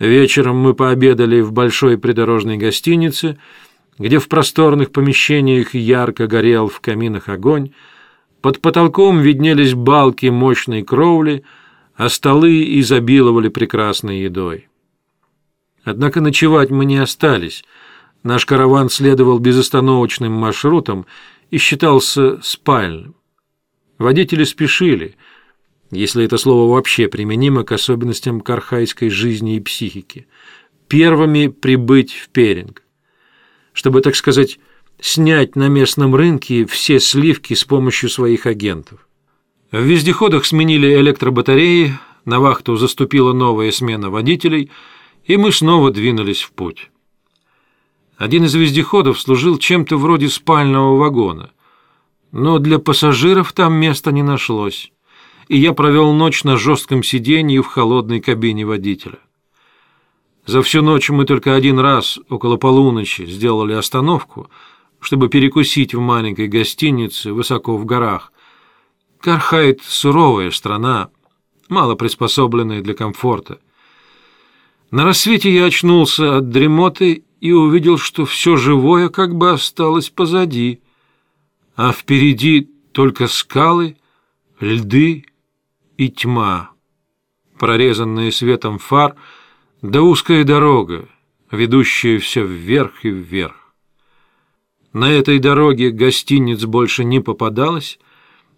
Вечером мы пообедали в большой придорожной гостинице, где в просторных помещениях ярко горел в каминах огонь, под потолком виднелись балки мощной кровли, а столы изобиловали прекрасной едой. Однако ночевать мы не остались. Наш караван следовал безостановочным маршрутом и считался спальным. Водители спешили, если это слово вообще применимо к особенностям кархайской жизни и психики, первыми прибыть в Перинг, чтобы, так сказать, снять на местном рынке все сливки с помощью своих агентов. В вездеходах сменили электробатареи, на вахту заступила новая смена водителей, и мы снова двинулись в путь. Один из вездеходов служил чем-то вроде спального вагона – но для пассажиров там места не нашлось, и я провел ночь на жестком сиденье в холодной кабине водителя. За всю ночь мы только один раз, около полуночи, сделали остановку, чтобы перекусить в маленькой гостинице высоко в горах. Кархайт — суровая страна, мало приспособленная для комфорта. На рассвете я очнулся от дремоты и увидел, что все живое как бы осталось позади — а впереди только скалы, льды и тьма, прорезанная светом фар, да узкая дорога, ведущая все вверх и вверх. На этой дороге гостиниц больше не попадалось.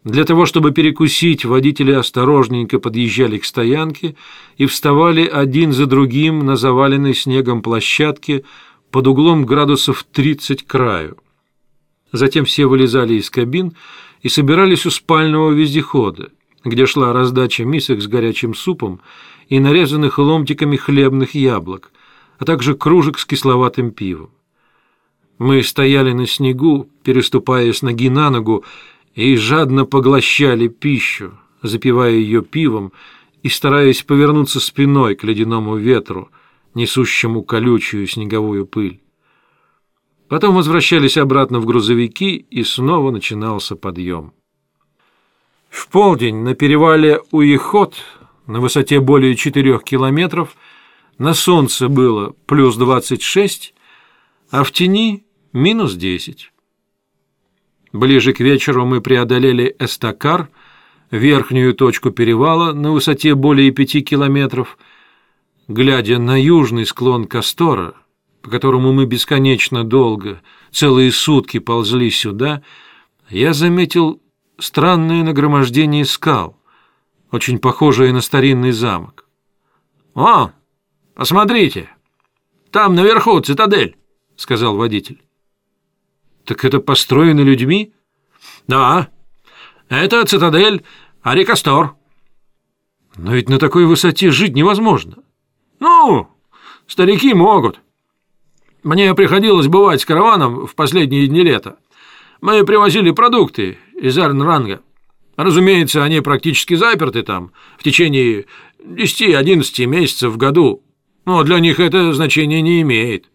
Для того, чтобы перекусить, водители осторожненько подъезжали к стоянке и вставали один за другим на заваленной снегом площадке под углом градусов 30 к краю. Затем все вылезали из кабин и собирались у спального вездехода, где шла раздача мисок с горячим супом и нарезанных ломтиками хлебных яблок, а также кружек с кисловатым пивом. Мы стояли на снегу, переступая с ноги на ногу, и жадно поглощали пищу, запивая ее пивом и стараясь повернуться спиной к ледяному ветру, несущему колючую снеговую пыль. Потом возвращались обратно в грузовики, и снова начинался подъем. В полдень на перевале Уихот на высоте более 4 километров на солнце было плюс 26, а в тени минус 10. Ближе к вечеру мы преодолели Эстакар, верхнюю точку перевала на высоте более 5 километров. Глядя на южный склон Кастора, по которому мы бесконечно долго, целые сутки ползли сюда, я заметил странное нагромождение скал, очень похожее на старинный замок. «О, посмотрите, там наверху цитадель», — сказал водитель. «Так это построено людьми?» «Да, это цитадель Арикастор». «Но ведь на такой высоте жить невозможно». «Ну, старики могут». Мне приходилось бывать с караваном в последние дни лета. Мы привозили продукты из Эрнранга. Разумеется, они практически заперты там в течение 10-11 месяцев в году, но для них это значение не имеет.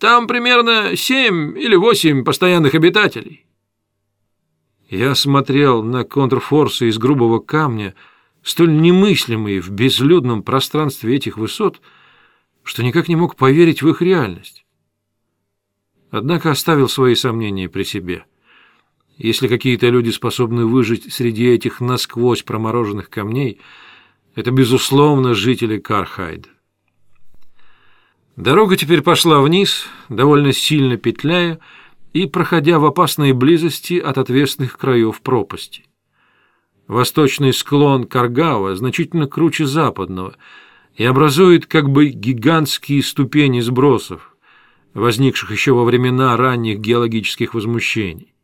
Там примерно 7 или 8 постоянных обитателей. Я смотрел на контрфорсы из грубого камня, столь немыслимые в безлюдном пространстве этих высот — что никак не мог поверить в их реальность. Однако оставил свои сомнения при себе. Если какие-то люди способны выжить среди этих насквозь промороженных камней, это, безусловно, жители Кархайда. Дорога теперь пошла вниз, довольно сильно петляя и проходя в опасной близости от отвесных краев пропасти. Восточный склон Каргава значительно круче западного – и образует как бы гигантские ступени сбросов, возникших еще во времена ранних геологических возмущений.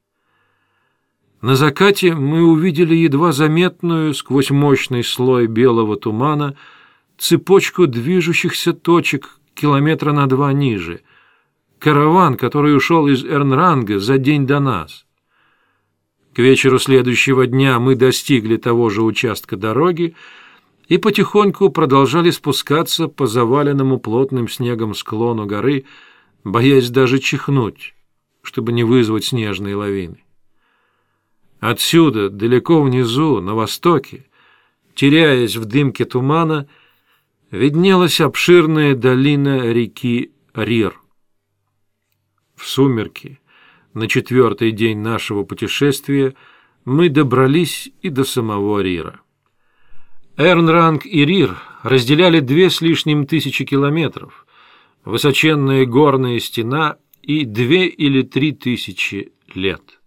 На закате мы увидели едва заметную сквозь мощный слой белого тумана цепочку движущихся точек километра на два ниже, караван, который ушел из Эрнранга за день до нас. К вечеру следующего дня мы достигли того же участка дороги, и потихоньку продолжали спускаться по заваленному плотным снегом склону горы, боясь даже чихнуть, чтобы не вызвать снежные лавины. Отсюда, далеко внизу, на востоке, теряясь в дымке тумана, виднелась обширная долина реки Рир. В сумерки, на четвертый день нашего путешествия, мы добрались и до самого Рира. Эрнранг и Рир разделяли две с лишним тысячи километров, высоченная горная стена и две или три тысячи лет.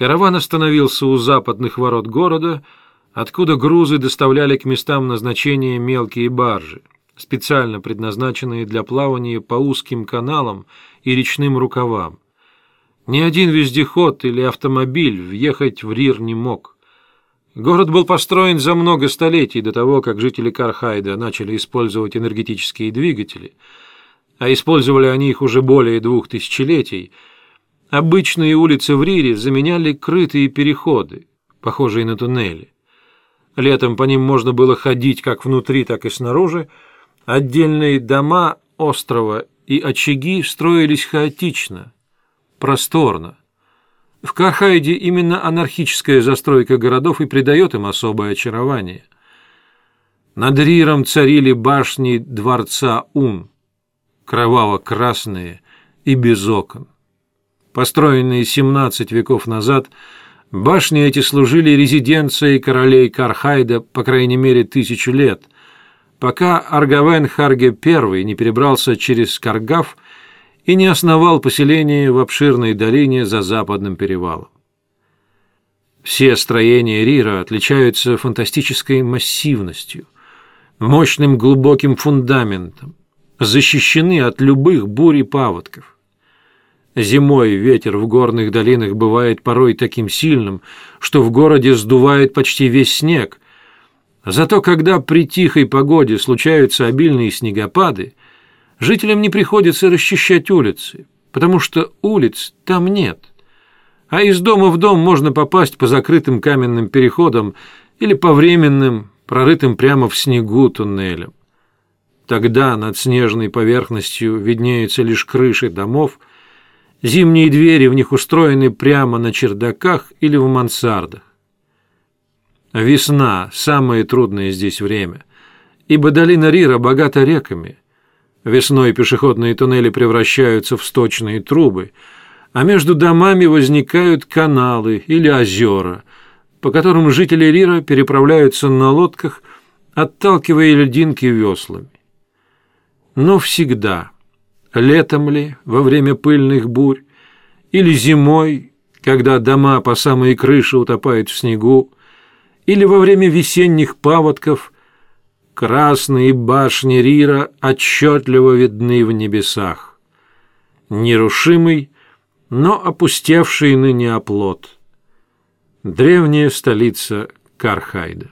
Караван остановился у западных ворот города, откуда грузы доставляли к местам назначения мелкие баржи, специально предназначенные для плавания по узким каналам и речным рукавам. Ни один вездеход или автомобиль въехать в Рир не мог. Город был построен за много столетий до того, как жители Кархайда начали использовать энергетические двигатели, а использовали они их уже более двух тысячелетий. Обычные улицы в Рире заменяли крытые переходы, похожие на туннели. Летом по ним можно было ходить как внутри, так и снаружи. Отдельные дома острова и очаги строились хаотично, просторно. В Кархайде именно анархическая застройка городов и придает им особое очарование. Над Риром царили башни дворца Ун, кроваво-красные и без окон. Построенные 17 веков назад, башни эти служили резиденцией королей Кархайда по крайней мере тысячу лет, пока Аргавен Харге I не перебрался через Каргав и не основал поселение в обширной долине за западным перевалом. Все строения Рира отличаются фантастической массивностью, мощным глубоким фундаментом, защищены от любых бурь и паводков. Зимой ветер в горных долинах бывает порой таким сильным, что в городе сдувает почти весь снег. Зато когда при тихой погоде случаются обильные снегопады, Жителям не приходится расчищать улицы, потому что улиц там нет. А из дома в дом можно попасть по закрытым каменным переходам или по временным, прорытым прямо в снегу туннелям. Тогда над снежной поверхностью виднеются лишь крыши домов, зимние двери в них устроены прямо на чердаках или в мансардах. Весна – самое трудное здесь время, ибо долина Рира богата реками – Весной пешеходные туннели превращаются в сточные трубы, а между домами возникают каналы или озера, по которым жители Рира переправляются на лодках, отталкивая льдинки веслами. Но всегда, летом ли, во время пыльных бурь, или зимой, когда дома по самой крыше утопают в снегу, или во время весенних паводков – Красные башни Рира отчетливо видны в небесах. Нерушимый, но опустевший ныне оплот. Древняя столица Кархайда.